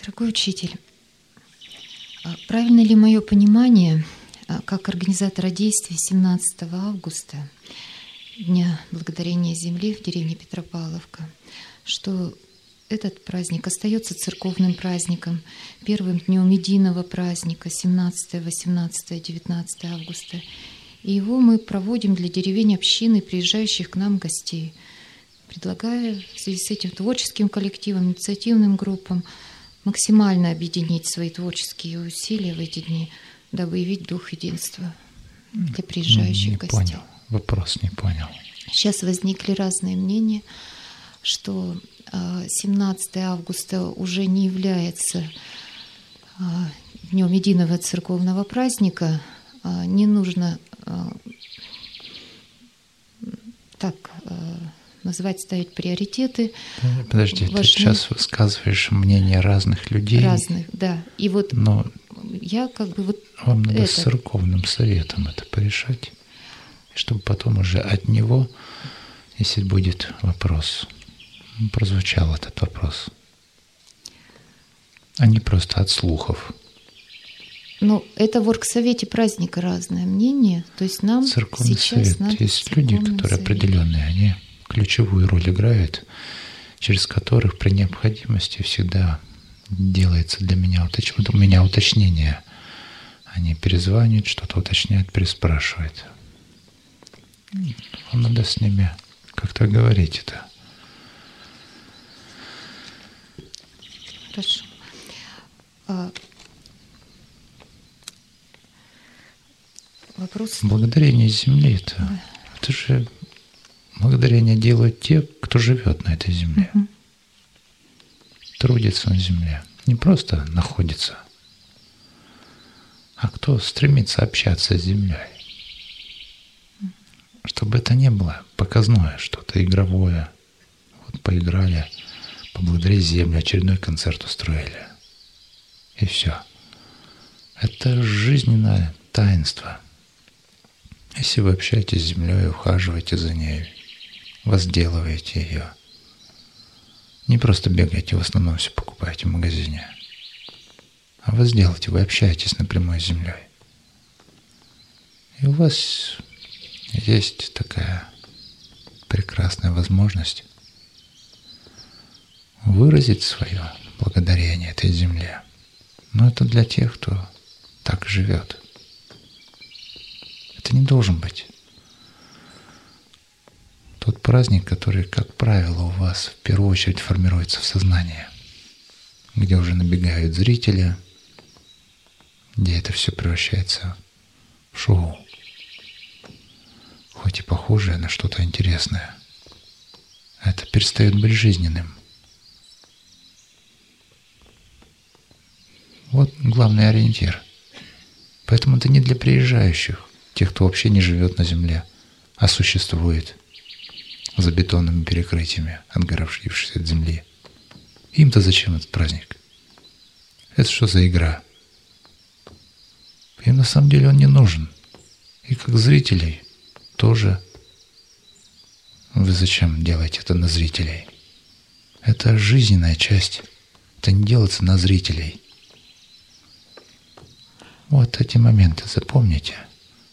Дорогой учитель, а правильно ли мое понимание, а, как организатора действий 17 августа, Дня Благодарения Земли в деревне Петропавловка, что этот праздник остается церковным праздником, первым днем единого праздника 17, 18, 19 августа. И его мы проводим для деревень общины, приезжающих к нам гостей, предлагая в связи с этим творческим коллективом, инициативным группам максимально объединить свои творческие усилия в эти дни, дабы явить дух единства для приезжающих не гостей. Понял. Вопрос не понял. Сейчас возникли разные мнения, что 17 а, августа уже не является а, днем единого церковного праздника, а, не нужно так называть, ставить приоритеты. Подожди, Важны... ты сейчас высказываешь мнение разных людей. Разных, да. И вот Но я как бы вот Вам надо это... с церковным советом это порешать, чтобы потом уже от него, если будет вопрос, прозвучал этот вопрос, а не просто от слухов. Ну, это в оргсовете праздника разное мнение. То есть нам Церковный сейчас совет. надо Есть люди, которые совет. определенные, они ключевую роль играют, через которых при необходимости всегда делается для меня, уточ... у меня уточнение. Они перезванивают, что-то уточняют, переспрашивают. Вам надо с ними как-то говорить это. Хорошо. А, Вопрос. Благодарение земли это, Да. это же благодарение делают те, кто живет на этой земле, Мгм. трудится на земле, не просто находится, а кто стремится общаться с землей. Чтобы это не было показное что-то игровое. Вот поиграли, поблагодарили землю, очередной концерт устроили. И все. Это жизненное таинство. Если вы общаетесь с землей, ухаживаете за ней, возделываете ее, не просто бегаете, в основном все покупаете в магазине, а возделаете, вы общаетесь напрямую с землей. И у вас есть такая прекрасная возможность выразить свое благодарение этой земле. Но это для тех, кто так живет. Это не должен быть тот праздник, который, как правило, у вас в первую очередь формируется в сознании, где уже набегают зрители, где это все превращается в шоу, хоть и похожее на что-то интересное. Это перестает быть жизненным. Вот главный ориентир. Поэтому это не для приезжающих, тех, кто вообще не живет на земле, а существует за бетонными перекрытиями, отгоравшись от земли. Им-то зачем этот праздник? Это что за игра? Им на самом деле он не нужен. И как зрителей тоже. Вы зачем делаете это на зрителей? Это жизненная часть. Это не делается на зрителей. Вот эти моменты запомните.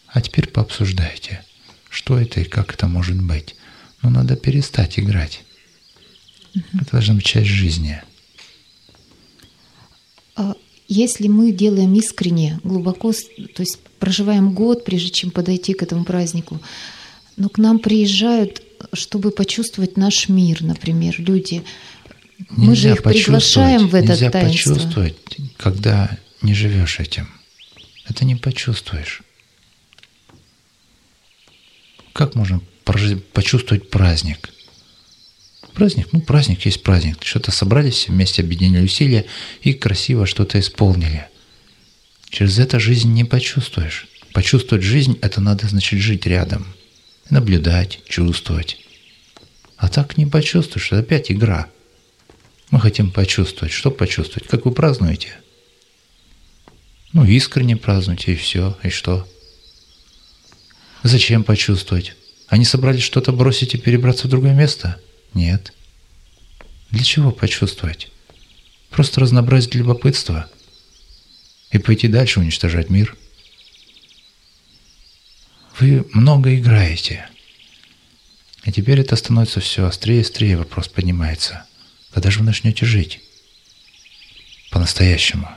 А теперь пообсуждайте, что это и как это может быть. Но надо перестать играть. Это должна быть часть жизни. А Если мы делаем искренне, глубоко, то есть проживаем год, прежде чем подойти к этому празднику, но к нам приезжают, чтобы почувствовать наш мир, например, люди. Мы же Нельзя их приглашаем в это Нельзя таинство. почувствовать, когда не живешь этим. Это не почувствуешь. Как можно почувствовать праздник? Праздник, ну праздник есть праздник. Что-то собрались вместе, объединили усилия и красиво что-то исполнили. Через это жизнь не почувствуешь. Почувствовать жизнь – это надо, значит, жить рядом. Наблюдать, чувствовать. А так не почувствуешь, это опять игра. Мы хотим почувствовать. Что почувствовать? Как вы празднуете? Ну, искренне празднуйте, и все. И что? Зачем почувствовать? Они собрались что-то бросить и перебраться в другое место? Нет. Для чего почувствовать? просто разнообразить любопытство и пойти дальше уничтожать мир. Вы много играете. И теперь это становится все острее и острее, вопрос поднимается. Когда же вы начнете жить? По-настоящему.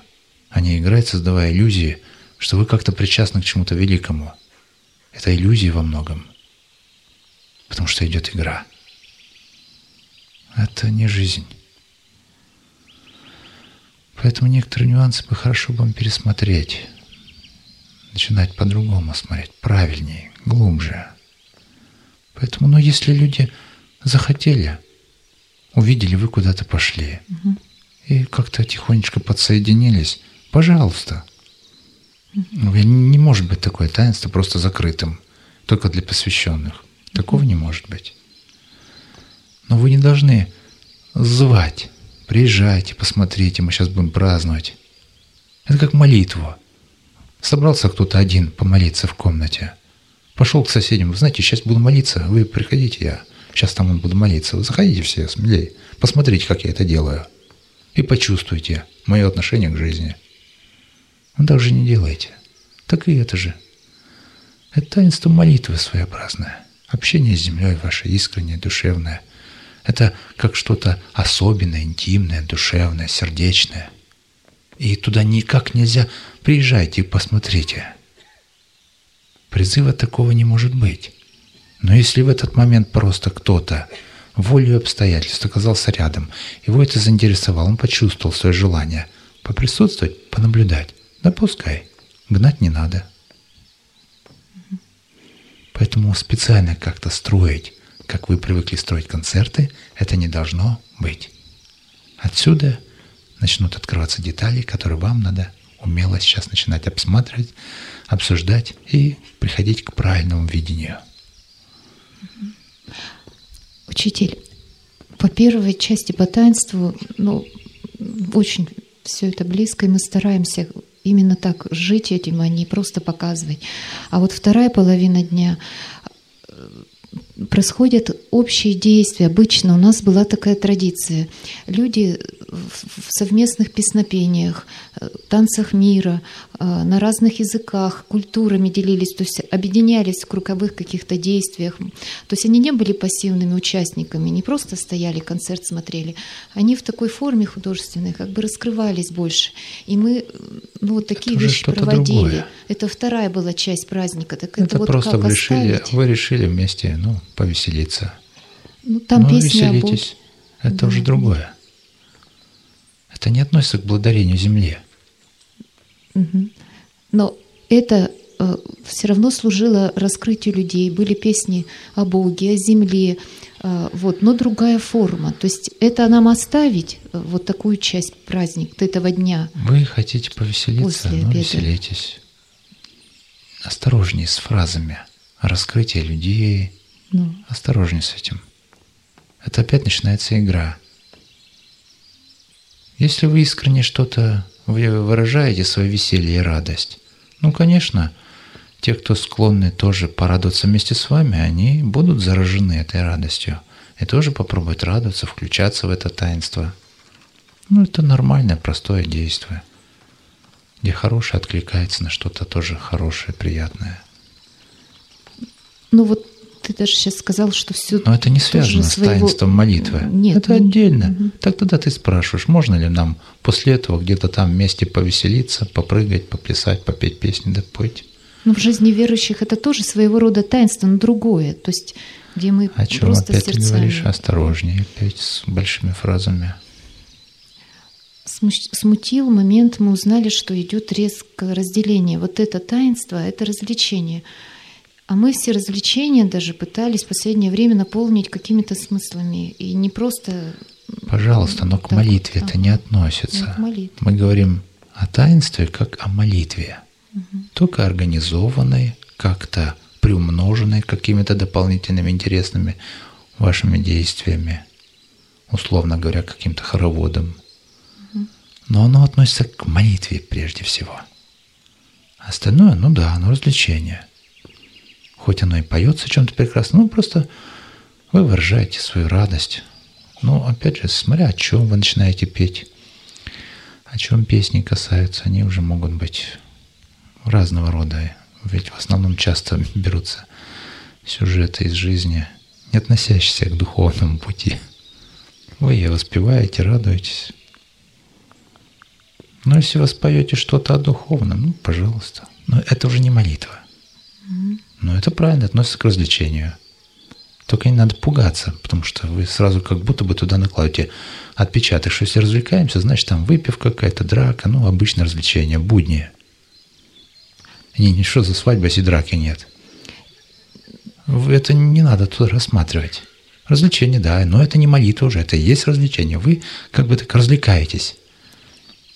А не играть, создавая иллюзии, что вы как-то причастны к чему-то великому. Это иллюзии во многом. Потому что идет игра. Это не жизнь. Поэтому некоторые нюансы бы хорошо бы пересмотреть. Начинать по-другому смотреть, правильнее, глубже. Поэтому, ну, если люди захотели, увидели, вы куда-то пошли, угу. и как-то тихонечко подсоединились, пожалуйста. Угу. Не может быть такое таинство просто закрытым, только для посвященных. Такого не может быть. Но вы не должны звать. Приезжайте, посмотрите, мы сейчас будем праздновать. Это как молитву. Собрался кто-то один помолиться в комнате. Пошел к соседям. Вы знаете, сейчас буду молиться. Вы приходите, я сейчас там буду молиться. Вы заходите все смелее. Посмотрите, как я это делаю. И почувствуйте мое отношение к жизни. Вы так не делайте. Так и это же. Это таинство молитвы своеобразное. Общение с землей ваше искреннее, душевное. Это как что-то особенное, интимное, душевное, сердечное. И туда никак нельзя. Приезжайте и посмотрите. Призыва такого не может быть. Но если в этот момент просто кто-то волею обстоятельств оказался рядом, его это заинтересовало, он почувствовал свое желание поприсутствовать, понаблюдать, да пускай, гнать не надо. Поэтому специально как-то строить, как вы привыкли строить концерты, это не должно быть. Отсюда начнут открываться детали, которые вам надо умело сейчас начинать обсматривать, обсуждать и приходить к правильному видению. Учитель, по первой части по таинству, ну, очень все это близко, и мы стараемся именно так жить этим, а не просто показывать. А вот вторая половина дня происходят общие действия. Обычно у нас была такая традиция. Люди в совместных песнопениях, э, танцах мира, э, на разных языках, культурами делились, то есть объединялись в круговых каких-то действиях. То есть они не были пассивными участниками, не просто стояли, концерт смотрели. Они в такой форме художественной как бы раскрывались больше. И мы ну, вот такие это вещи проводили. Другое. Это вторая была часть праздника. Так это, это вот просто вы решили, вы решили вместе ну, повеселиться. Ну, там ну, песни веселитесь. Это да. уже другое. Это не относится к благодарению земле. Угу. Но это э, все равно служило раскрытию людей. Были песни о Боге, о земле, э, вот, но другая форма. То есть это нам оставить, э, вот такую часть праздника этого дня. Вы хотите повеселиться, ну веселитесь. Осторожнее с фразами. Раскрытие людей. Ну. Осторожнее с этим. Это опять начинается игра. Если вы искренне что-то вы выражаете свое веселье и радость, ну, конечно, те, кто склонны тоже порадоваться вместе с вами, они будут заражены этой радостью и тоже попробуют радоваться, включаться в это таинство. Ну, это нормальное, простое действие, где хорошее откликается на что-то тоже хорошее, приятное. Ну вот ты даже сейчас сказал, что все. Но это не связано с своего... таинством молитвы. Нет. Это отдельно. Угу. Так тогда ты спрашиваешь, можно ли нам после этого где-то там вместе повеселиться, попрыгать, поплясать, попеть песни, да пойти. Но в жизни верующих это тоже своего рода таинство, но другое. То есть, где мы О чем просто опять сердцами... ты говоришь? Осторожнее, опять с большими фразами. Смутил момент, мы узнали, что идет резкое разделение. Вот это таинство, это развлечение – а мы все развлечения даже пытались в последнее время наполнить какими-то смыслами. И не просто... Пожалуйста, но к так, молитве это не относится. Мы говорим о таинстве как о молитве. Угу. Только организованной, как-то приумноженной какими-то дополнительными интересными вашими действиями. Условно говоря, каким-то хороводом. Угу. Но оно относится к молитве прежде всего. Остальное, ну да, оно развлечение – хоть оно и поется чем-то прекрасно, ну просто вы выражаете свою радость. Ну, опять же, смотря о чем вы начинаете петь. о чем песни касаются, они уже могут быть разного рода. Ведь в основном часто берутся сюжеты из жизни, не относящиеся к духовному пути. Вы ее воспеваете, радуетесь. Но если вы споете что-то о духовном, ну, пожалуйста. Но это уже не молитва. Но это правильно относится к развлечению. Только не надо пугаться, потому что вы сразу как будто бы туда накладываете отпечаток, что если развлекаемся, значит там выпивка какая-то, драка, ну, обычное развлечение, будни. Не, не что за свадьба, если драки нет. Это не надо тут рассматривать. Развлечение, да, но это не молитва уже, это и есть развлечение. Вы как бы так развлекаетесь.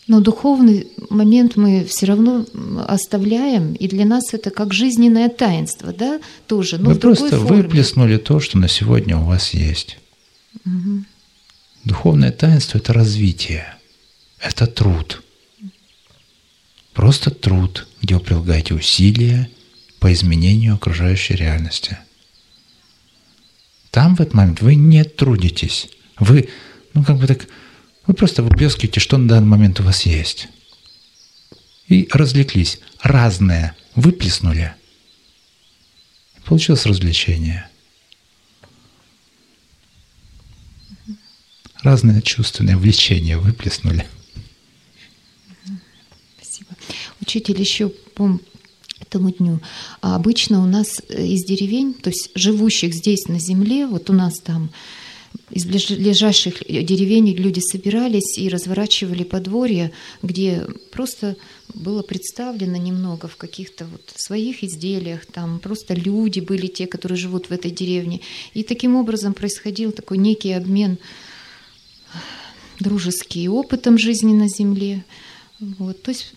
Но духовный момент мы все равно оставляем, и для нас это как жизненное таинство, да, тоже. Но Вы просто форме. выплеснули то, что на сегодня у вас есть. Угу. Духовное таинство – это развитие, это труд. Просто труд, где вы прилагаете усилия по изменению окружающей реальности. Там в этот момент вы не трудитесь. Вы, ну как бы так, вы просто выплескиваете, что на данный момент у вас есть. И развлеклись. Разное выплеснули. Получилось развлечение. Разные чувственные влечения выплеснули. Спасибо. Учитель еще по этому дню. А обычно у нас из деревень, то есть живущих здесь на земле, вот у нас там из ближайших деревень люди собирались и разворачивали подворье, где просто было представлено немного в каких-то вот своих изделиях, там просто люди были те, которые живут в этой деревне. И таким образом происходил такой некий обмен дружеский опытом жизни на земле. Вот. То есть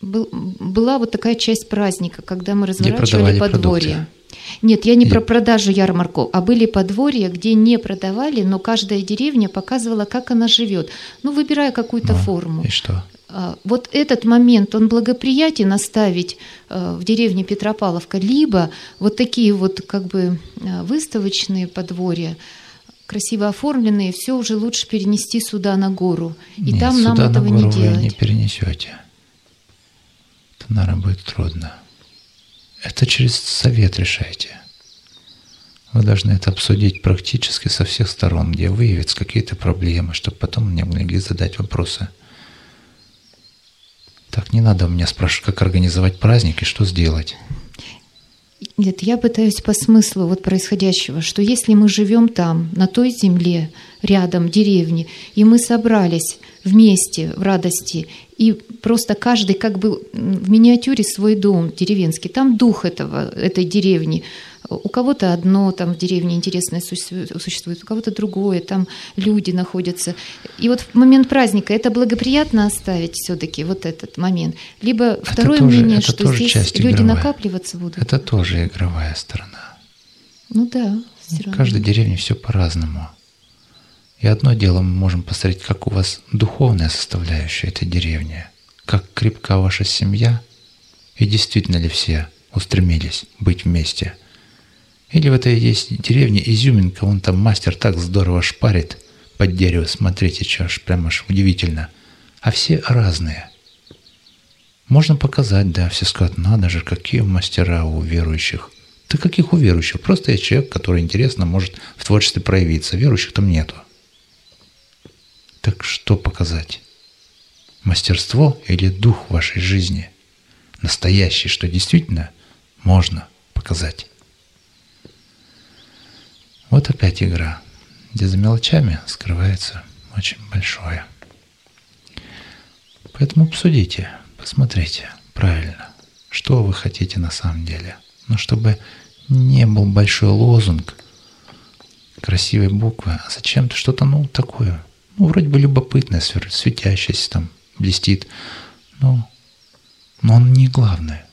был, была вот такая часть праздника, когда мы разворачивали подворье. Продукты. Нет, я не про продажу ярмарку, а были подворья, где не продавали, но каждая деревня показывала, как она живет. Ну, выбирая какую-то ну, форму. И что? А, вот этот момент, он благоприятен оставить а, в деревне Петропавловка, либо вот такие вот как бы а, выставочные подворья, красиво оформленные, все уже лучше перенести сюда на гору. И Нет, там нам этого не делать. Вы не перенесете. Это, наверное, будет трудно. Это через совет решайте. Вы должны это обсудить практически со всех сторон, где выявятся какие-то проблемы, чтобы потом мне могли задать вопросы. Так не надо у меня спрашивать, как организовать праздник и что сделать. Нет, я пытаюсь по смыслу вот происходящего, что если мы живем там, на той земле, рядом, деревне, и мы собрались вместе в радости, и просто каждый как бы в миниатюре свой дом деревенский, там дух этого, этой деревни. У кого-то одно там в деревне интересное существует, у кого-то другое, там люди находятся. И вот в момент праздника это благоприятно оставить все-таки вот этот момент. Либо это второе тоже, мнение, что здесь люди игровая. накапливаться будут. Это тоже игровая сторона. Ну да. В каждой деревне все по-разному. И одно дело мы можем посмотреть, как у вас духовная составляющая этой деревни, как крепка ваша семья, и действительно ли все устремились быть вместе. Или в этой есть деревне изюминка, он там мастер так здорово шпарит под дерево, смотрите, что аж прямо аж удивительно. А все разные. Можно показать, да, все скажут, надо же, какие мастера у верующих. Да каких у верующих? Просто есть человек, который интересно может в творчестве проявиться. Верующих там нету. Так что показать? Мастерство или дух вашей жизни? Настоящий, что действительно можно показать. Вот опять игра, где за мелочами скрывается очень большое. Поэтому обсудите, посмотрите правильно, что вы хотите на самом деле. Но чтобы не был большой лозунг, красивые буквы, а зачем-то что-то, ну, такое – ну, вроде бы любопытное, светящееся там, блестит. Но, но он не главное.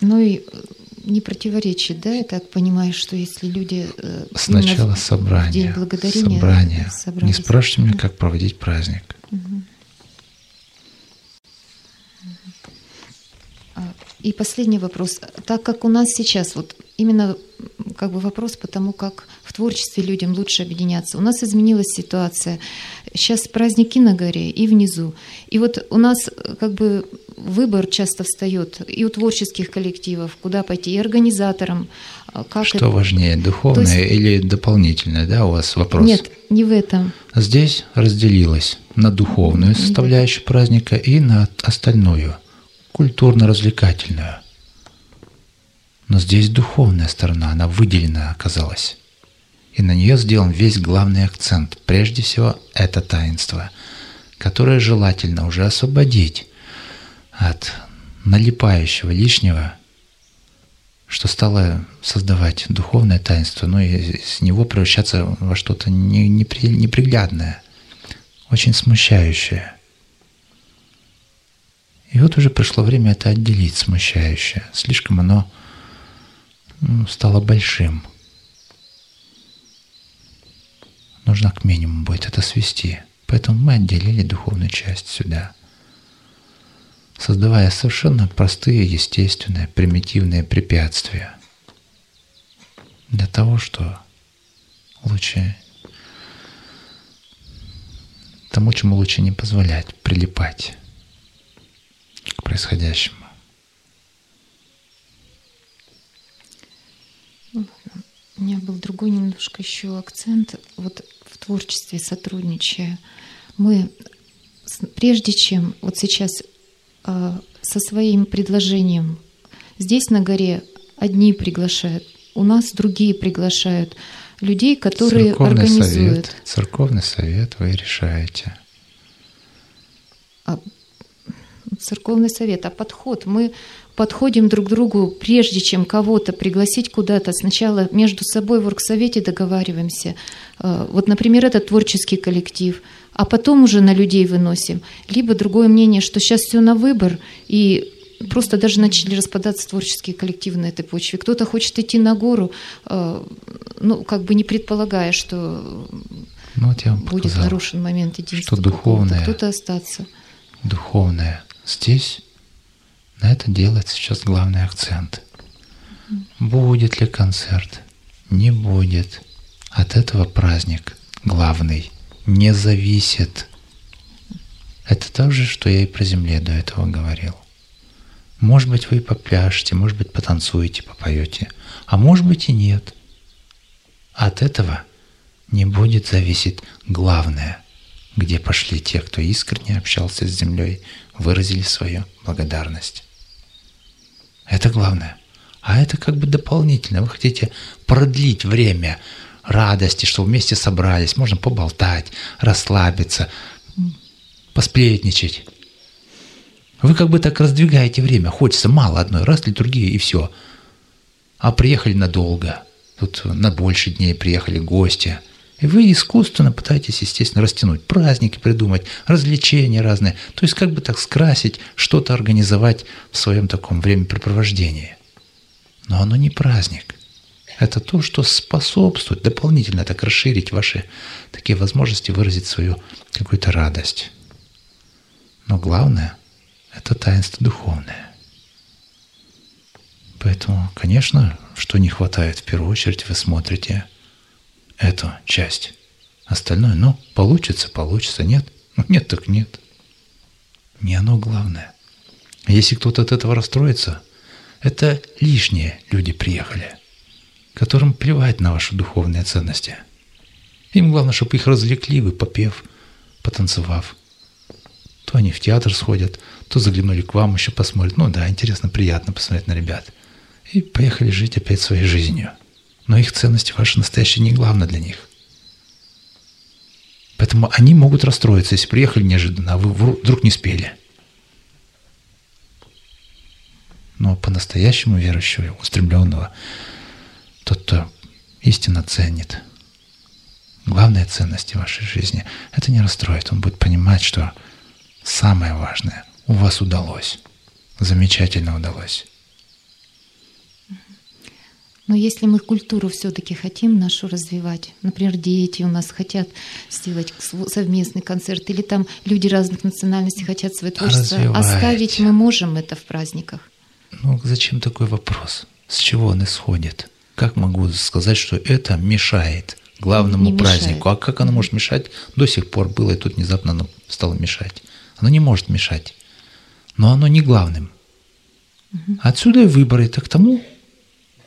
Ну и э, не противоречит, да, я так понимаю, что если люди... Э, Сначала собрание. День благодарения. Собрание. собрание. Не спрашивайте меня, как проводить праздник. Угу. И последний вопрос. Так как у нас сейчас вот именно как бы вопрос по тому, как в творчестве людям лучше объединяться. У нас изменилась ситуация. Сейчас праздники на горе и внизу. И вот у нас как бы выбор часто встает и у творческих коллективов, куда пойти, и организаторам. А как Что это... важнее, духовное есть... или дополнительное, да, у вас вопрос? Нет, не в этом. Здесь разделилось на духовную составляющую праздника и на остальную, культурно-развлекательную. Но здесь духовная сторона, она выделена оказалась. И на нее сделан весь главный акцент. Прежде всего, это таинство, которое желательно уже освободить от налипающего лишнего, что стало создавать духовное таинство, но и с него превращаться во что-то неприглядное, очень смущающее. И вот уже пришло время это отделить, смущающее. Слишком оно стало большим. Нужно к минимуму будет это свести. Поэтому мы отделили духовную часть сюда, создавая совершенно простые, естественные, примитивные препятствия для того, что лучше тому, чему лучше не позволять прилипать к происходящему. У меня был другой немножко еще акцент. Вот в творчестве сотрудничая, мы прежде чем вот сейчас э, со своим предложением здесь на горе одни приглашают, у нас другие приглашают людей, которые церковный организуют. Совет, церковный совет вы решаете. А, церковный совет, а подход мы подходим друг к другу, прежде чем кого-то пригласить куда-то, сначала между собой в оргсовете договариваемся. Э, вот, например, этот творческий коллектив, а потом уже на людей выносим. Либо другое мнение, что сейчас все на выбор, и просто даже начали распадаться творческие коллективы на этой почве. Кто-то хочет идти на гору, э, ну, как бы не предполагая, что ну, вот я вам будет показал, нарушен момент единства. Что духовное, кто-то остаться. Духовное здесь на это делает сейчас главный акцент. Будет ли концерт? Не будет. От этого праздник главный не зависит. Это то же, что я и про земле до этого говорил. Может быть, вы попляшете, может быть, потанцуете, попоете, а может быть и нет. От этого не будет зависеть главное, где пошли те, кто искренне общался с землей, выразили свою благодарность. Это главное. А это как бы дополнительно. Вы хотите продлить время радости, что вместе собрались, можно поболтать, расслабиться, посплетничать. Вы как бы так раздвигаете время. Хочется мало одной, раз литургия и все. А приехали надолго. Тут на больше дней приехали гости – и вы искусственно пытаетесь, естественно, растянуть, праздники придумать, развлечения разные. То есть как бы так скрасить, что-то организовать в своем таком времяпрепровождении. Но оно не праздник. Это то, что способствует дополнительно так расширить ваши такие возможности выразить свою какую-то радость. Но главное – это таинство духовное. Поэтому, конечно, что не хватает в первую очередь, вы смотрите – эту часть. Остальное, ну, получится, получится, нет. Ну, нет, так нет. Не оно главное. Если кто-то от этого расстроится, это лишние люди приехали, которым плевать на ваши духовные ценности. Им главное, чтобы их развлекли, вы попев, потанцевав. То они в театр сходят, то заглянули к вам, еще посмотрят. Ну да, интересно, приятно посмотреть на ребят. И поехали жить опять своей жизнью – но их ценности ваши настоящие не главное для них. Поэтому они могут расстроиться, если приехали неожиданно, а вы вдруг не спели. Но по-настоящему верующего, устремленного, тот, кто истинно ценит главные ценности вашей жизни, это не расстроит. Он будет понимать, что самое важное у вас удалось. Замечательно удалось. Но если мы культуру все-таки хотим нашу развивать, например, дети у нас хотят сделать совместный концерт, или там люди разных национальностей хотят свое творчество, оставить мы можем это в праздниках. Ну, зачем такой вопрос? С чего он исходит? Как могу сказать, что это мешает главному Не мешает. празднику? А как оно может мешать? До сих пор было, и тут внезапно оно стало мешать. Оно не может мешать. Но оно не главным. Отсюда и выбор. Это к тому,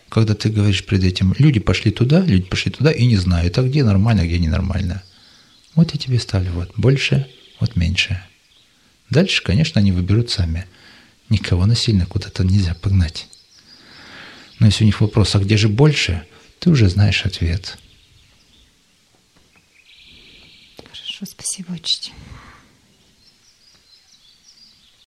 когда ты говоришь перед этим, люди пошли туда, люди пошли туда и не знают, а где нормально, а где ненормально. Вот я тебе ставлю вот больше, вот меньше. Дальше, конечно, они выберут сами. Никого насильно куда-то нельзя погнать. Но если у них вопрос, а где же больше, ты уже знаешь ответ. Хорошо, спасибо, учитель.